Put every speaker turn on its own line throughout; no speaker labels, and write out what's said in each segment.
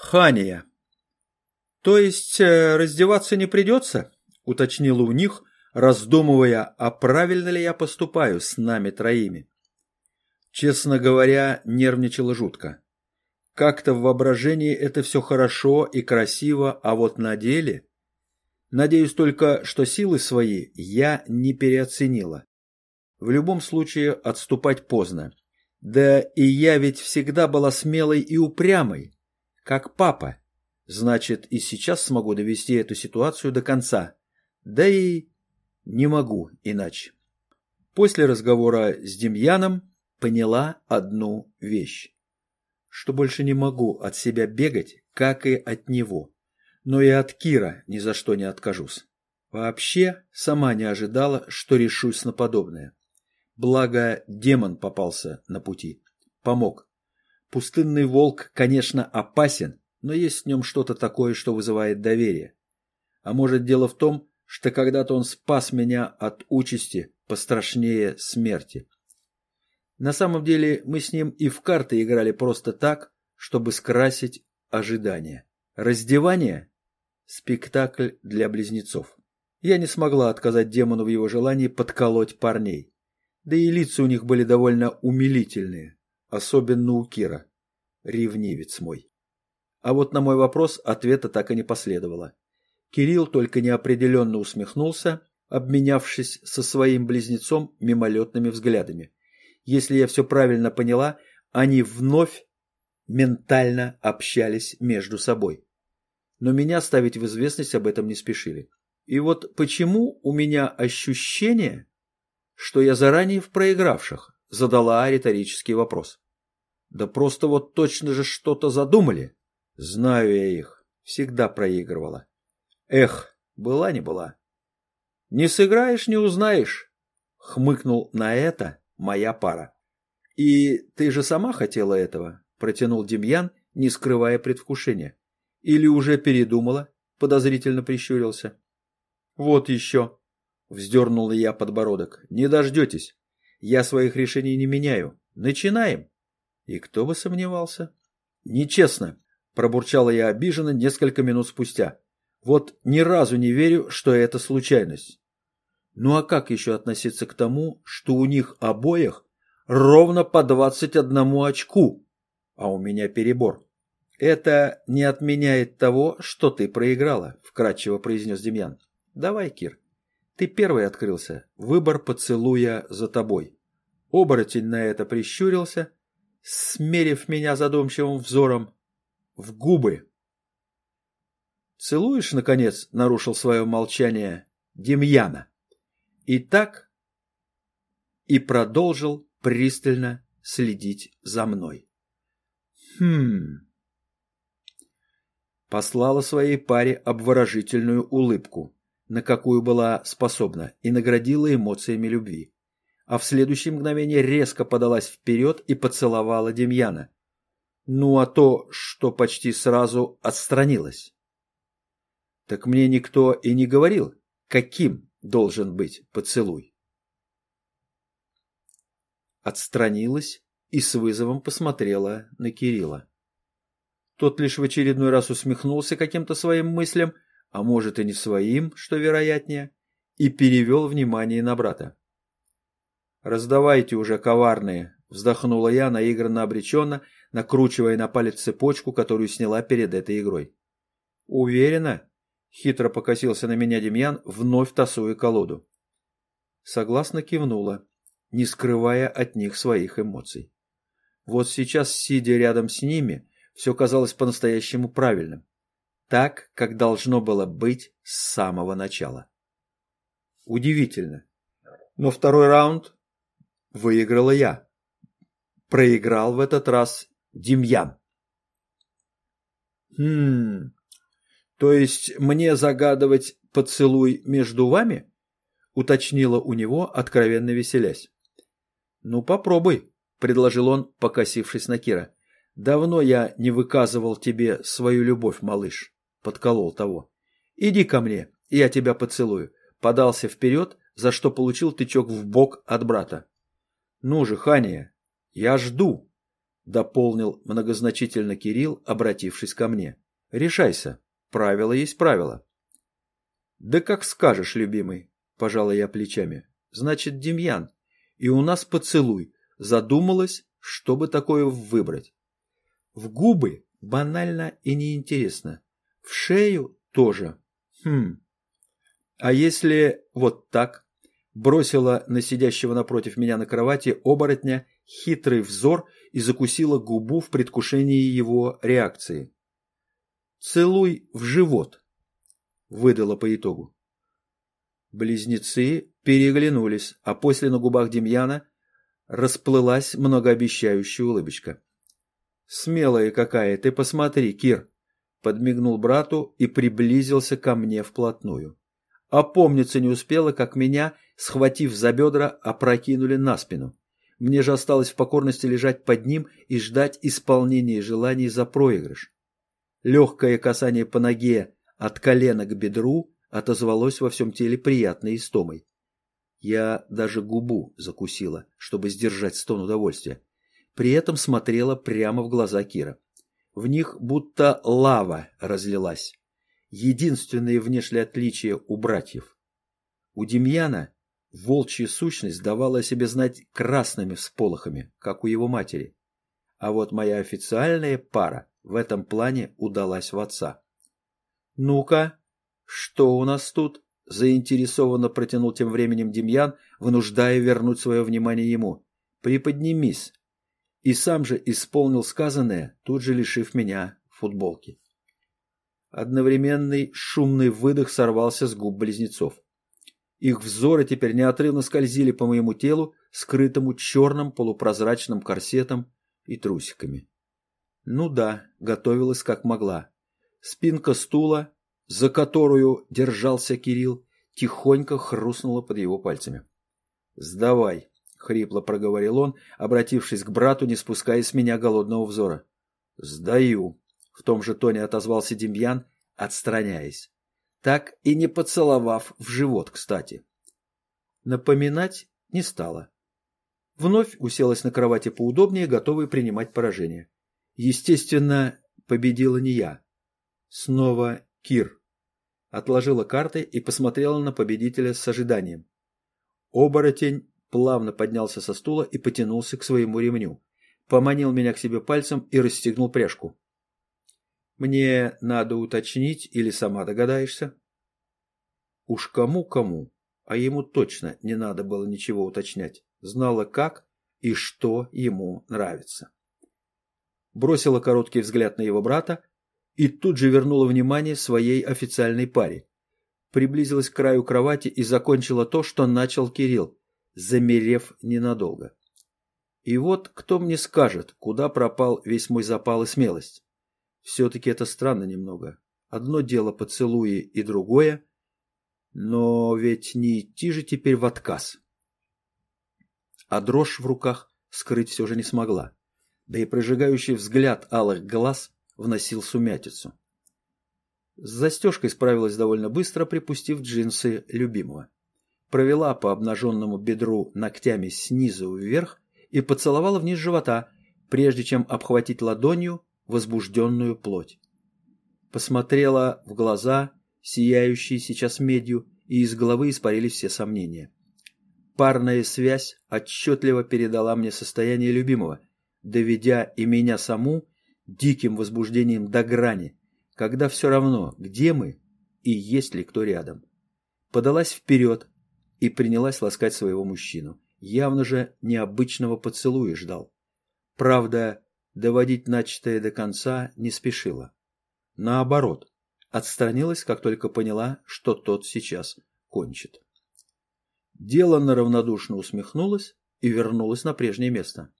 Хания. То есть э, раздеваться не придется? Уточнила у них, раздумывая, а правильно ли я поступаю с нами троими. Честно говоря, нервничала жутко. Как-то в воображении это все хорошо и красиво, а вот на деле... Надеюсь только, что силы свои я не переоценила. В любом случае отступать поздно. Да и я ведь всегда была смелой и упрямой, как папа. Значит, и сейчас смогу довести эту ситуацию до конца. Да и не могу иначе. После разговора с Демьяном поняла одну вещь. Что больше не могу от себя бегать, как и от него. Но и от Кира ни за что не откажусь. Вообще, сама не ожидала, что решусь на подобное. Благо, демон попался на пути. Помог. Пустынный волк, конечно, опасен, но есть в нем что-то такое, что вызывает доверие. А может, дело в том, что когда-то он спас меня от участи пострашнее смерти. На самом деле мы с ним и в карты играли просто так, чтобы скрасить ожидания. Раздевание – спектакль для близнецов. Я не смогла отказать демону в его желании подколоть парней. Да и лица у них были довольно умилительные, особенно у Кира. Ревнивец мой. А вот на мой вопрос ответа так и не последовало. Кирилл только неопределенно усмехнулся, обменявшись со своим близнецом мимолетными взглядами. Если я все правильно поняла, они вновь ментально общались между собой. Но меня ставить в известность об этом не спешили. И вот почему у меня ощущение, что я заранее в проигравших, задала риторический вопрос. Да просто вот точно же что-то задумали. Знаю я их, всегда проигрывала. Эх, была не была. Не сыграешь, не узнаешь, хмыкнул на это моя пара. И ты же сама хотела этого, протянул Демьян, не скрывая предвкушения. Или уже передумала? Подозрительно прищурился. Вот еще, Вздернула я подбородок. Не дождетесь. Я своих решений не меняю. Начинаем. И кто бы сомневался? Нечестно. Пробурчала я обиженно несколько минут спустя. Вот ни разу не верю, что это случайность. Ну а как еще относиться к тому, что у них обоих ровно по двадцать одному очку, а у меня перебор? Это не отменяет того, что ты проиграла, вкратчиво произнес Демьян. Давай, Кир, ты первый открылся. Выбор поцелуя за тобой. Оборотень на это прищурился, смерив меня задумчивым взором в губы. «Целуешь, наконец?» — нарушил свое молчание Демьяна. И так и продолжил пристально следить за мной. «Хм...» Послала своей паре обворожительную улыбку на какую была способна, и наградила эмоциями любви. А в следующее мгновение резко подалась вперед и поцеловала Демьяна. Ну а то, что почти сразу отстранилась. Так мне никто и не говорил, каким должен быть поцелуй. Отстранилась и с вызовом посмотрела на Кирилла. Тот лишь в очередной раз усмехнулся каким-то своим мыслям – а может и не своим, что вероятнее, и перевел внимание на брата. «Раздавайте уже, коварные!» — вздохнула я наигранно обреченно, накручивая на палец цепочку, которую сняла перед этой игрой. «Уверена?» — хитро покосился на меня Демьян, вновь тасуя колоду. Согласно кивнула, не скрывая от них своих эмоций. Вот сейчас, сидя рядом с ними, все казалось по-настоящему правильным так, как должно было быть с самого начала. Удивительно. Но второй раунд выиграла я. Проиграл в этот раз Демьян. Хм, то есть мне загадывать поцелуй между вами? Уточнила у него, откровенно веселясь. Ну, попробуй, предложил он, покосившись на Кира. Давно я не выказывал тебе свою любовь, малыш подколол того. «Иди ко мне, я тебя поцелую». Подался вперед, за что получил тычок в бок от брата. «Ну же, Хания, я жду». дополнил многозначительно Кирилл, обратившись ко мне. Решайся. Правило есть правило. Да как скажешь, любимый, пожала я плечами. Значит, Демьян. И у нас поцелуй. Задумалась, чтобы такое выбрать. В губы банально и неинтересно. В шею тоже. Хм. А если вот так? Бросила на сидящего напротив меня на кровати оборотня хитрый взор и закусила губу в предвкушении его реакции. «Целуй в живот», — выдала по итогу. Близнецы переглянулись, а после на губах Демьяна расплылась многообещающая улыбочка. «Смелая какая, ты посмотри, Кир!» Подмигнул брату и приблизился ко мне вплотную. Опомниться не успела, как меня, схватив за бедра, опрокинули на спину. Мне же осталось в покорности лежать под ним и ждать исполнения желаний за проигрыш. Легкое касание по ноге от колена к бедру отозвалось во всем теле приятной истомой. Я даже губу закусила, чтобы сдержать стон удовольствия. При этом смотрела прямо в глаза Кира. В них будто лава разлилась. Единственное внешнее отличие у братьев. У Демьяна волчья сущность давала о себе знать красными всполохами, как у его матери. А вот моя официальная пара в этом плане удалась в отца. «Ну-ка, что у нас тут?» – заинтересованно протянул тем временем Демьян, вынуждая вернуть свое внимание ему. «Приподнимись!» И сам же исполнил сказанное, тут же лишив меня футболки. Одновременный шумный выдох сорвался с губ близнецов. Их взоры теперь неотрывно скользили по моему телу, скрытому черным полупрозрачным корсетом и трусиками. Ну да, готовилась как могла. Спинка стула, за которую держался Кирилл, тихонько хрустнула под его пальцами. «Сдавай», — хрипло проговорил он, обратившись к брату, не спуская с меня голодного взора. «Сдаю», — в том же тоне отозвался Демьян, отстраняясь так и не поцеловав в живот, кстати. Напоминать не стала. Вновь уселась на кровати поудобнее, готовая принимать поражение. Естественно, победила не я. Снова Кир. Отложила карты и посмотрела на победителя с ожиданием. Оборотень плавно поднялся со стула и потянулся к своему ремню. Поманил меня к себе пальцем и расстегнул пряжку. Мне надо уточнить или сама догадаешься? Уж кому-кому, а ему точно не надо было ничего уточнять. Знала как и что ему нравится. Бросила короткий взгляд на его брата и тут же вернула внимание своей официальной паре. Приблизилась к краю кровати и закончила то, что начал Кирилл, замерев ненадолго. И вот кто мне скажет, куда пропал весь мой запал и смелость? Все-таки это странно немного. Одно дело поцелуи и другое. Но ведь не идти же теперь в отказ. А дрожь в руках скрыть все же не смогла. Да и прожигающий взгляд алых глаз вносил сумятицу. С застежкой справилась довольно быстро, припустив джинсы любимого. Провела по обнаженному бедру ногтями снизу вверх и поцеловала вниз живота, прежде чем обхватить ладонью возбужденную плоть. Посмотрела в глаза, сияющие сейчас медью, и из головы испарились все сомнения. Парная связь отчетливо передала мне состояние любимого, доведя и меня саму диким возбуждением до грани, когда все равно, где мы и есть ли кто рядом. Подалась вперед и принялась ласкать своего мужчину. Явно же необычного поцелуя ждал. Правда, доводить начатое до конца не спешила. Наоборот, отстранилась, как только поняла, что тот сейчас кончит. Деланно равнодушно усмехнулась и вернулась на прежнее место.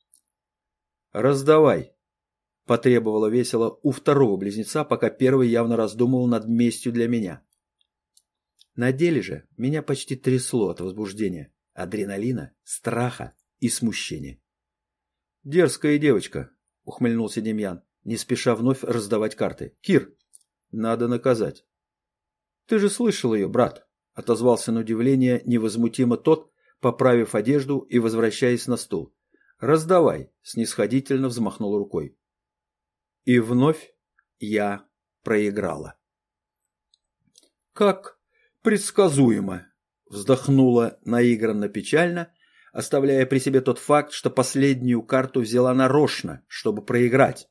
«Раздавай!» – потребовала весело у второго близнеца, пока первый явно раздумывал над местью для меня. На деле же меня почти трясло от возбуждения, адреналина, страха и смущения. «Дерзкая девочка», ухмыльнулся Демьян, не спеша вновь раздавать карты. Кир, надо наказать. Ты же слышал ее, брат, отозвался на удивление невозмутимо тот, поправив одежду и возвращаясь на стул. Раздавай, снисходительно взмахнул рукой. И вновь я проиграла. Как предсказуемо, вздохнула наигранно печально, оставляя при себе тот факт, что последнюю карту взяла нарочно, чтобы проиграть.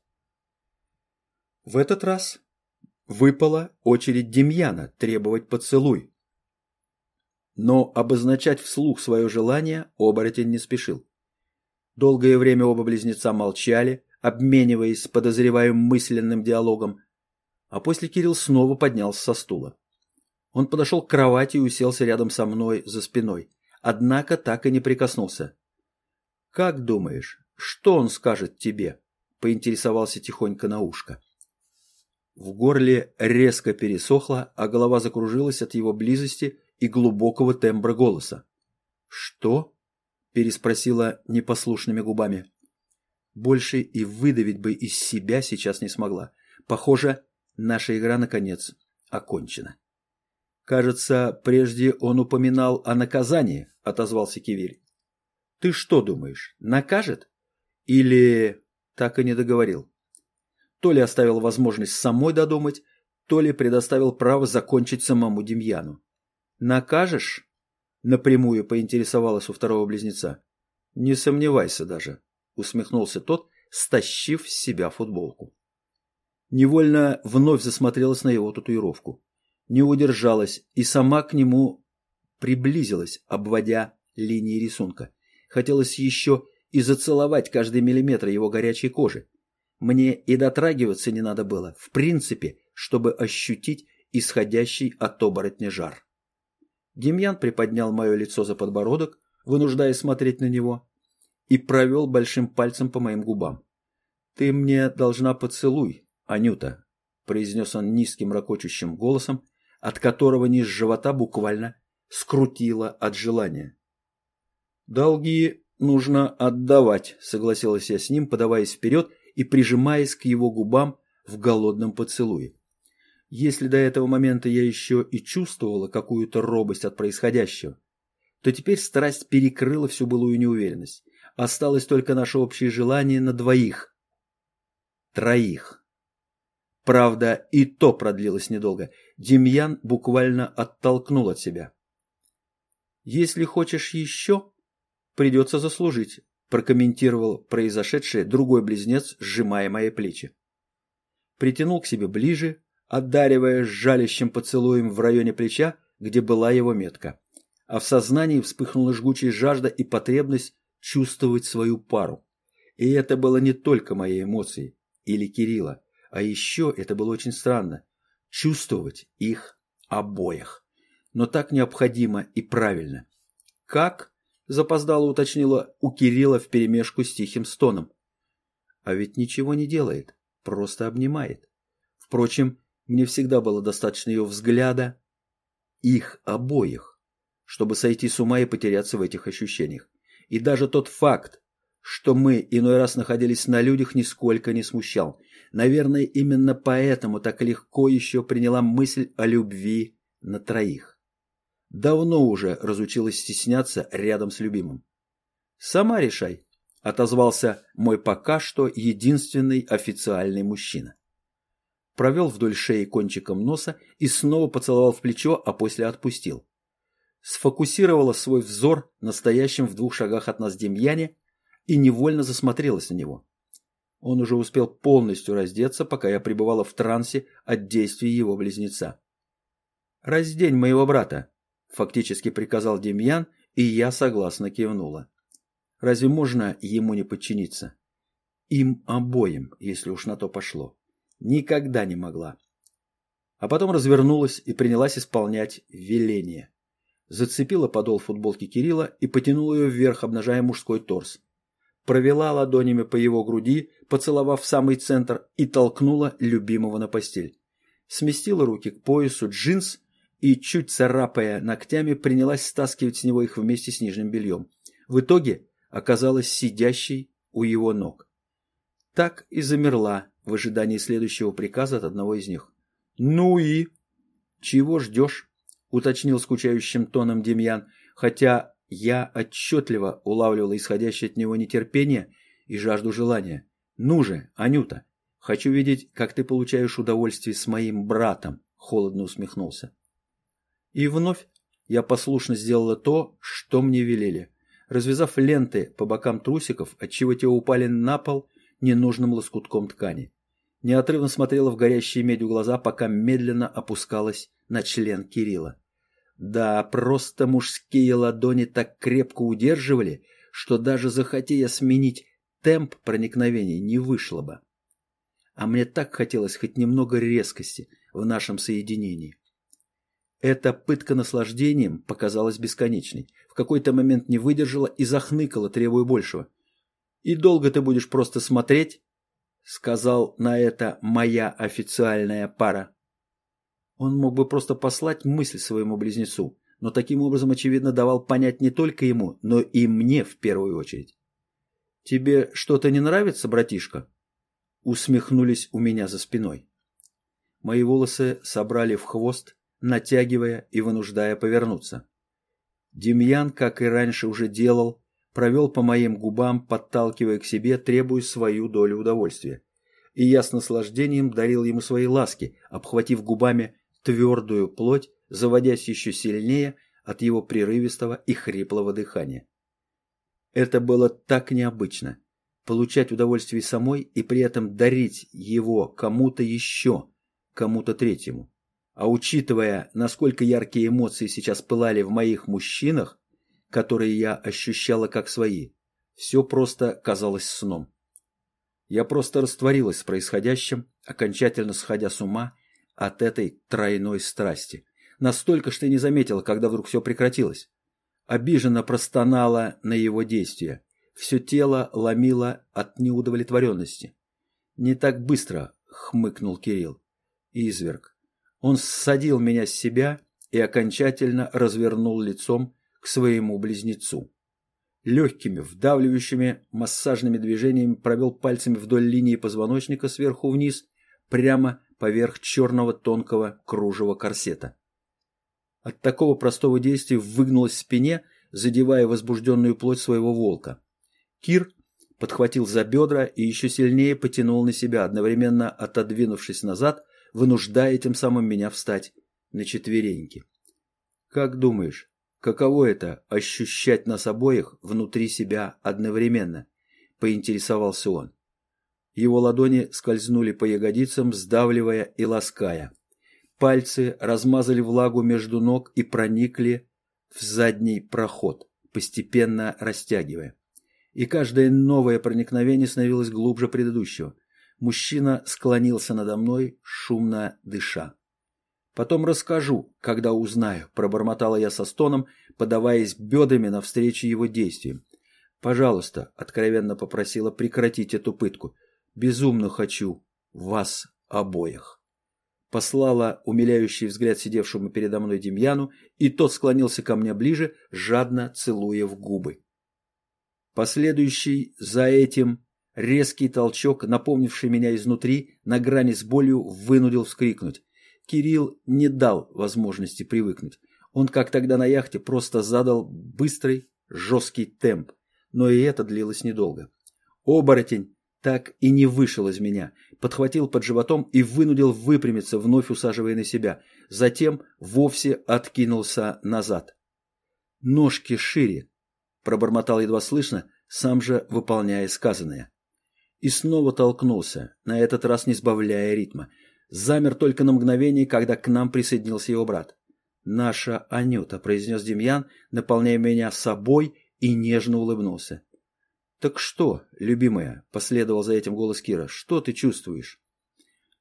В этот раз выпала очередь Демьяна требовать поцелуй. Но обозначать вслух свое желание оборотень не спешил. Долгое время оба близнеца молчали, обмениваясь подозреваемым мысленным диалогом, а после Кирилл снова поднялся со стула. Он подошел к кровати и уселся рядом со мной за спиной, однако так и не прикоснулся. «Как думаешь, что он скажет тебе?» – поинтересовался тихонько на ушко. В горле резко пересохло, а голова закружилась от его близости и глубокого тембра голоса. «Что?» – переспросила непослушными губами. Больше и выдавить бы из себя сейчас не смогла. Похоже, наша игра, наконец, окончена. «Кажется, прежде он упоминал о наказании», – отозвался Кивиль. «Ты что думаешь, накажет? Или...» Так и не договорил. То ли оставил возможность самой додумать, то ли предоставил право закончить самому Демьяну. «Накажешь?» – напрямую поинтересовалась у второго близнеца. «Не сомневайся даже», – усмехнулся тот, стащив с себя футболку. Невольно вновь засмотрелась на его татуировку. Не удержалась и сама к нему приблизилась, обводя линии рисунка. Хотелось еще и зацеловать каждый миллиметр его горячей кожи, мне и дотрагиваться не надо было, в принципе, чтобы ощутить исходящий от оборотня жар. Демьян приподнял мое лицо за подбородок, вынуждая смотреть на него, и провел большим пальцем по моим губам. «Ты мне должна поцелуй, Анюта», — произнес он низким ракочущим голосом, от которого низ живота буквально скрутило от желания. «Долги нужно отдавать», — согласилась я с ним, подаваясь вперед и прижимаясь к его губам в голодном поцелуе. Если до этого момента я еще и чувствовала какую-то робость от происходящего, то теперь страсть перекрыла всю былую неуверенность. Осталось только наше общее желание на двоих. Троих. Правда, и то продлилось недолго. Демьян буквально оттолкнул от себя. «Если хочешь еще, придется заслужить», прокомментировал произошедшее другой близнец, сжимая мои плечи. Притянул к себе ближе, одаривая жалящим поцелуем в районе плеча, где была его метка. А в сознании вспыхнула жгучая жажда и потребность чувствовать свою пару. И это было не только моей эмоцией или Кирилла, а еще это было очень странно – чувствовать их обоих. Но так необходимо и правильно. Как? запоздало уточнила у Кирилла вперемешку с тихим стоном. А ведь ничего не делает, просто обнимает. Впрочем, мне всегда было достаточно ее взгляда, их обоих, чтобы сойти с ума и потеряться в этих ощущениях. И даже тот факт, что мы иной раз находились на людях, нисколько не смущал. Наверное, именно поэтому так легко еще приняла мысль о любви на троих. Давно уже разучилась стесняться рядом с любимым. «Сама решай», — отозвался мой пока что единственный официальный мужчина. Провел вдоль шеи кончиком носа и снова поцеловал в плечо, а после отпустил. Сфокусировала свой взор настоящим в двух шагах от нас Демьяне и невольно засмотрелась на него. Он уже успел полностью раздеться, пока я пребывала в трансе от действий его близнеца. «Раздень моего брата», Фактически приказал Демьян, и я согласно кивнула. Разве можно ему не подчиниться? Им обоим, если уж на то пошло. Никогда не могла. А потом развернулась и принялась исполнять веление. Зацепила подол футболки Кирилла и потянула ее вверх, обнажая мужской торс. Провела ладонями по его груди, поцеловав в самый центр и толкнула любимого на постель. Сместила руки к поясу джинс и, чуть царапая ногтями, принялась стаскивать с него их вместе с нижним бельем. В итоге оказалась сидящей у его ног. Так и замерла в ожидании следующего приказа от одного из них. «Ну и?» «Чего ждешь?» — уточнил скучающим тоном Демьян, хотя Я отчетливо улавливала исходящее от него нетерпение и жажду желания. «Ну же, Анюта, хочу видеть, как ты получаешь удовольствие с моим братом», — холодно усмехнулся. И вновь я послушно сделала то, что мне велели, развязав ленты по бокам трусиков, отчего те упали на пол ненужным лоскутком ткани. Неотрывно смотрела в горящие медью глаза, пока медленно опускалась на член Кирилла. Да, просто мужские ладони так крепко удерживали, что даже захотея сменить темп проникновения не вышло бы. А мне так хотелось хоть немного резкости в нашем соединении. Эта пытка наслаждением показалась бесконечной. В какой-то момент не выдержала и захныкала, требуя большего. «И долго ты будешь просто смотреть?» Сказал на это моя официальная пара. Он мог бы просто послать мысль своему близнецу, но таким образом, очевидно, давал понять не только ему, но и мне в первую очередь. «Тебе что-то не нравится, братишка?» Усмехнулись у меня за спиной. Мои волосы собрали в хвост, натягивая и вынуждая повернуться. Демьян, как и раньше уже делал, провел по моим губам, подталкивая к себе, требуя свою долю удовольствия. И я с наслаждением дарил ему свои ласки, обхватив губами твердую плоть, заводясь еще сильнее от его прерывистого и хриплого дыхания. Это было так необычно – получать удовольствие самой и при этом дарить его кому-то еще, кому-то третьему. А учитывая, насколько яркие эмоции сейчас пылали в моих мужчинах, которые я ощущала как свои, все просто казалось сном. Я просто растворилась в происходящем, окончательно сходя с ума от этой тройной страсти. Настолько, что не заметила, когда вдруг все прекратилось. Обиженно простонала на его действия. Все тело ломило от неудовлетворенности. «Не так быстро», — хмыкнул Кирилл. «Изверг». Он ссадил меня с себя и окончательно развернул лицом к своему близнецу. Легкими, вдавливающими массажными движениями провел пальцами вдоль линии позвоночника сверху вниз, прямо поверх черного тонкого кружева корсета. От такого простого действия выгнулась в спине, задевая возбужденную плоть своего волка. Кир подхватил за бедра и еще сильнее потянул на себя, одновременно отодвинувшись назад, вынуждая тем самым меня встать на четвереньки. «Как думаешь, каково это – ощущать нас обоих внутри себя одновременно?» – поинтересовался он. Его ладони скользнули по ягодицам, сдавливая и лаская. Пальцы размазали влагу между ног и проникли в задний проход, постепенно растягивая. И каждое новое проникновение становилось глубже предыдущего. Мужчина склонился надо мной, шумно дыша. «Потом расскажу, когда узнаю», – пробормотала я со стоном, подаваясь бедрами навстречу его действиям. «Пожалуйста», – откровенно попросила прекратить эту пытку – Безумно хочу вас обоих. Послала умиляющий взгляд сидевшему передо мной Демьяну, и тот склонился ко мне ближе, жадно целуя в губы. Последующий за этим резкий толчок, напомнивший меня изнутри, на грани с болью, вынудил вскрикнуть. Кирилл не дал возможности привыкнуть. Он, как тогда на яхте, просто задал быстрый, жесткий темп. Но и это длилось недолго. Оборотень так и не вышел из меня, подхватил под животом и вынудил выпрямиться, вновь усаживая на себя, затем вовсе откинулся назад. «Ножки шире», – пробормотал едва слышно, сам же выполняя сказанное. И снова толкнулся, на этот раз не сбавляя ритма. Замер только на мгновение, когда к нам присоединился его брат. «Наша Анюта», – произнес Демьян, наполняя меня собой и нежно улыбнулся. «Так что, любимая?» – последовал за этим голос Кира. «Что ты чувствуешь?»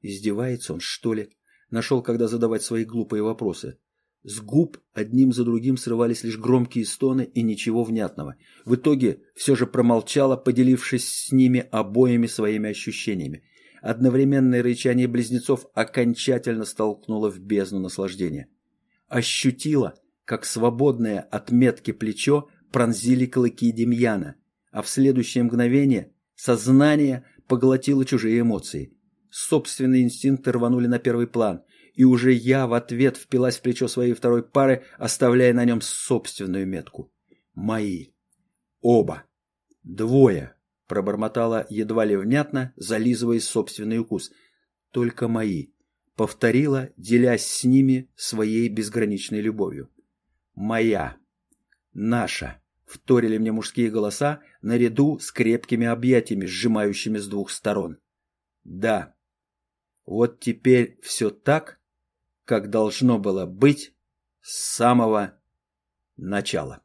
Издевается он, что ли? Нашел, когда задавать свои глупые вопросы. С губ одним за другим срывались лишь громкие стоны и ничего внятного. В итоге все же промолчала, поделившись с ними обоими своими ощущениями. Одновременное рычание близнецов окончательно столкнуло в бездну наслаждения. Ощутила, как свободное от метки плечо пронзили клыки Демьяна – а в следующее мгновение сознание поглотило чужие эмоции. Собственные инстинкты рванули на первый план, и уже я в ответ впилась в плечо своей второй пары, оставляя на нем собственную метку. мои. Оба. Двое, пробормотала едва ли внятно, зализывая собственный укус. Только мои. Повторила, делясь с ними своей безграничной любовью. Моя. Наша. Вторили мне мужские голоса наряду с крепкими объятиями, сжимающими с двух сторон. Да. Вот теперь все так, как должно было быть с самого начала.